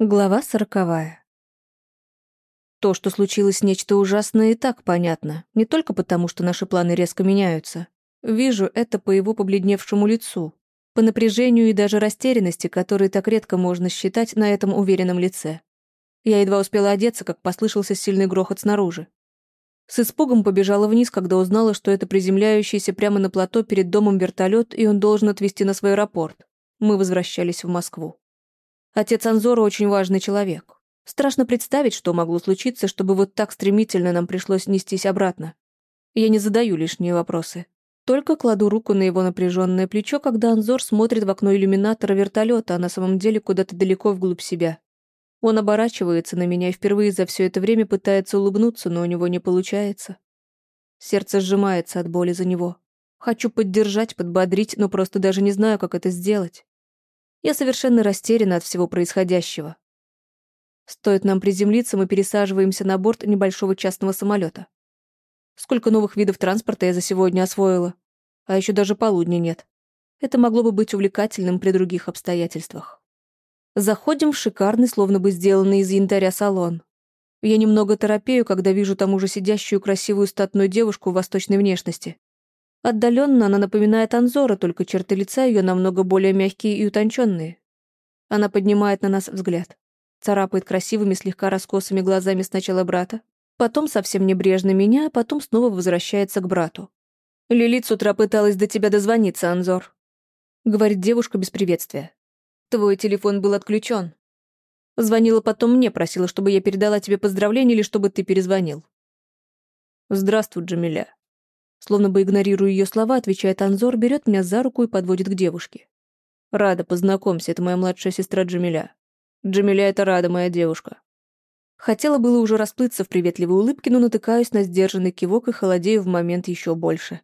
Глава сороковая. То, что случилось нечто ужасное, и так понятно. Не только потому, что наши планы резко меняются. Вижу это по его побледневшему лицу, по напряжению и даже растерянности, которые так редко можно считать на этом уверенном лице. Я едва успела одеться, как послышался сильный грохот снаружи. С испугом побежала вниз, когда узнала, что это приземляющийся прямо на плато перед домом вертолет, и он должен отвезти нас в аэропорт. Мы возвращались в Москву. Отец Анзора очень важный человек. Страшно представить, что могло случиться, чтобы вот так стремительно нам пришлось нестись обратно. Я не задаю лишние вопросы. Только кладу руку на его напряженное плечо, когда Анзор смотрит в окно иллюминатора вертолета, а на самом деле куда-то далеко вглубь себя. Он оборачивается на меня и впервые за все это время пытается улыбнуться, но у него не получается. Сердце сжимается от боли за него. Хочу поддержать, подбодрить, но просто даже не знаю, как это сделать. Я совершенно растеряна от всего происходящего. Стоит нам приземлиться, мы пересаживаемся на борт небольшого частного самолета. Сколько новых видов транспорта я за сегодня освоила. А еще даже полудня нет. Это могло бы быть увлекательным при других обстоятельствах. Заходим в шикарный, словно бы сделанный из янтаря салон. Я немного торопею, когда вижу там уже сидящую красивую статную девушку восточной внешности. Отдаленно она напоминает Анзора, только черты лица ее намного более мягкие и утонченные. Она поднимает на нас взгляд. Царапает красивыми, слегка раскосыми глазами сначала брата, потом совсем небрежно меня, а потом снова возвращается к брату. «Лилит с утра пыталась до тебя дозвониться, Анзор», — говорит девушка без приветствия. «Твой телефон был отключен. Звонила потом мне, просила, чтобы я передала тебе поздравления или чтобы ты перезвонил». «Здравствуй, Джамиля», Словно бы игнорируя ее слова, отвечает Анзор, берет меня за руку и подводит к девушке. «Рада, познакомься, это моя младшая сестра Джамиля. Джамиля — это Рада, моя девушка». Хотела было уже расплыться в приветливой улыбке, но натыкаюсь на сдержанный кивок и холодею в момент еще больше.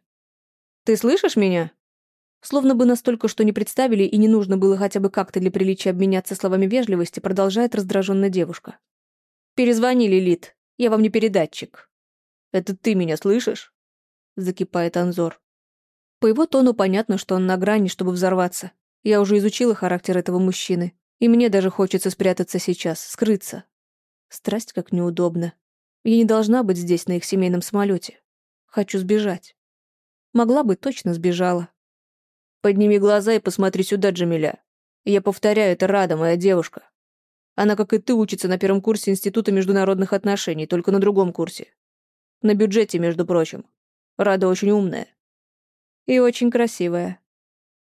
«Ты слышишь меня?» Словно бы настолько, что не представили и не нужно было хотя бы как-то для приличия обменяться словами вежливости, продолжает раздраженная девушка. «Перезвони, Лилит. Я вам не передатчик». «Это ты меня слышишь?» Закипает Анзор. По его тону понятно, что он на грани, чтобы взорваться. Я уже изучила характер этого мужчины, и мне даже хочется спрятаться сейчас, скрыться. Страсть как неудобно. Я не должна быть здесь, на их семейном самолете. Хочу сбежать. Могла бы, точно сбежала. Подними глаза и посмотри сюда, Джамиля. Я повторяю, это Рада, моя девушка. Она, как и ты, учится на первом курсе Института международных отношений, только на другом курсе. На бюджете, между прочим. Рада очень умная. И очень красивая.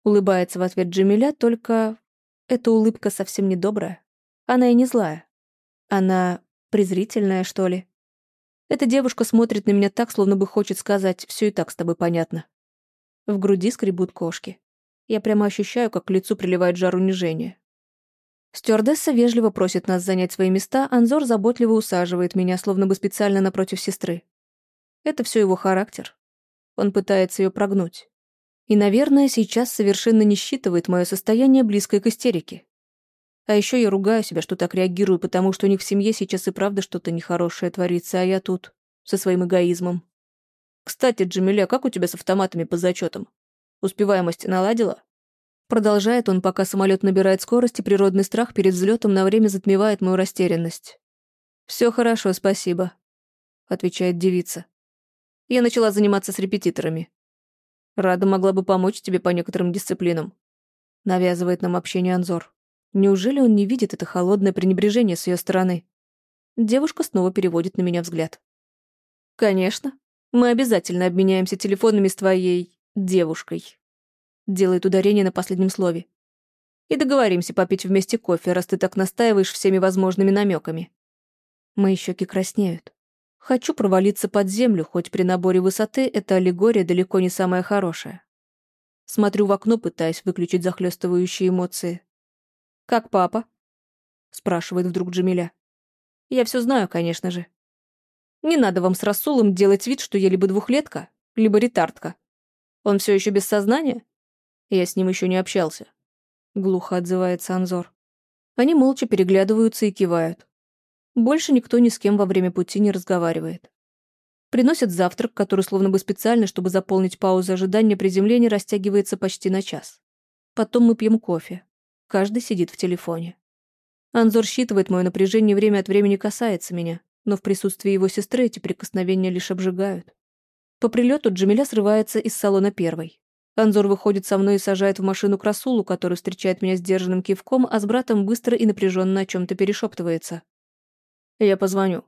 Улыбается в ответ Джамиля, только эта улыбка совсем не добрая. Она и не злая. Она презрительная, что ли. Эта девушка смотрит на меня так, словно бы хочет сказать, все и так с тобой понятно. В груди скребут кошки. Я прямо ощущаю, как к лицу приливает жар унижения. Стюардесса вежливо просит нас занять свои места, Анзор заботливо усаживает меня, словно бы специально напротив сестры. Это все его характер. Он пытается ее прогнуть. И, наверное, сейчас совершенно не считывает мое состояние, близкое к истерике. А еще я ругаю себя, что так реагирую, потому что у них в семье сейчас и правда что-то нехорошее творится, а я тут, со своим эгоизмом. Кстати, Джамиля, как у тебя с автоматами по зачетам? Успеваемость наладила? Продолжает он, пока самолет набирает скорость, и природный страх перед взлетом на время затмевает мою растерянность. Все хорошо, спасибо, отвечает девица. Я начала заниматься с репетиторами. Рада могла бы помочь тебе по некоторым дисциплинам. Навязывает нам общение Анзор. Неужели он не видит это холодное пренебрежение с ее стороны? Девушка снова переводит на меня взгляд. Конечно. Мы обязательно обменяемся телефонами с твоей... девушкой. Делает ударение на последнем слове. И договоримся попить вместе кофе, раз ты так настаиваешь всеми возможными намеками. Мои щеки краснеют. Хочу провалиться под землю, хоть при наборе высоты эта аллегория далеко не самая хорошая. Смотрю в окно, пытаясь выключить захлестывающие эмоции. «Как папа?» — спрашивает вдруг Джамиля. «Я все знаю, конечно же. Не надо вам с Расулом делать вид, что я либо двухлетка, либо ретардка. Он все еще без сознания? Я с ним еще не общался». Глухо отзывается Анзор. Они молча переглядываются и кивают. Больше никто ни с кем во время пути не разговаривает. Приносят завтрак, который словно бы специально, чтобы заполнить паузу ожидания приземления, растягивается почти на час. Потом мы пьем кофе. Каждый сидит в телефоне. Анзор считывает мое напряжение и время от времени касается меня, но в присутствии его сестры эти прикосновения лишь обжигают. По прилету Джамиля срывается из салона первой. Анзор выходит со мной и сажает в машину к Расулу, который встречает меня сдержанным кивком, а с братом быстро и напряженно о чем-то перешептывается. «Я позвоню».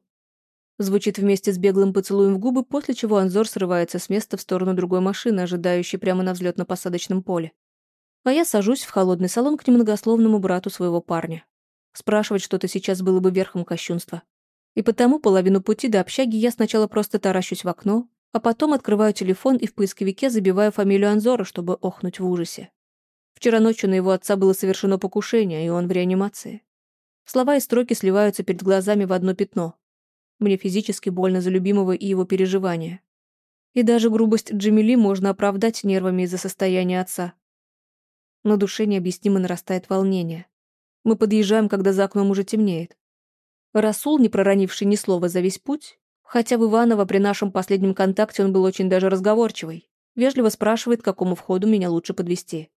Звучит вместе с беглым поцелуем в губы, после чего Анзор срывается с места в сторону другой машины, ожидающей прямо на взлетно-посадочном поле. А я сажусь в холодный салон к немногословному брату своего парня. Спрашивать что-то сейчас было бы верхом кощунства. И потому половину пути до общаги я сначала просто таращусь в окно, а потом открываю телефон и в поисковике забиваю фамилию Анзора, чтобы охнуть в ужасе. Вчера ночью на его отца было совершено покушение, и он в реанимации. Слова и строки сливаются перед глазами в одно пятно. Мне физически больно за любимого и его переживания. И даже грубость Джамили можно оправдать нервами из-за состояния отца. На душе необъяснимо нарастает волнение. Мы подъезжаем, когда за окном уже темнеет. Расул, не проронивший ни слова за весь путь, хотя в Иваново при нашем последнем контакте он был очень даже разговорчивый, вежливо спрашивает, к какому входу меня лучше подвести.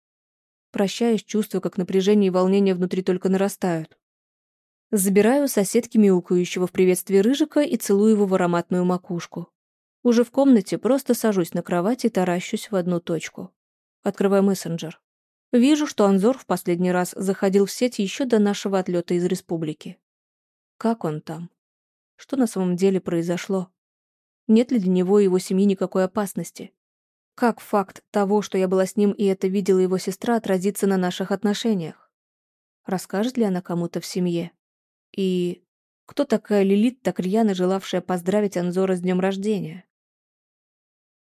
Прощаюсь, чувствую, как напряжение и волнение внутри только нарастают. Забираю соседки мяукающего в приветствии Рыжика и целую его в ароматную макушку. Уже в комнате просто сажусь на кровати и таращусь в одну точку. Открываю мессенджер. Вижу, что Анзор в последний раз заходил в сеть еще до нашего отлета из республики. Как он там? Что на самом деле произошло? Нет ли для него и его семьи никакой опасности? Как факт того, что я была с ним и это видела его сестра, отразится на наших отношениях? Расскажет ли она кому-то в семье? И кто такая Лилит, так рьяно желавшая поздравить Анзора с днем рождения?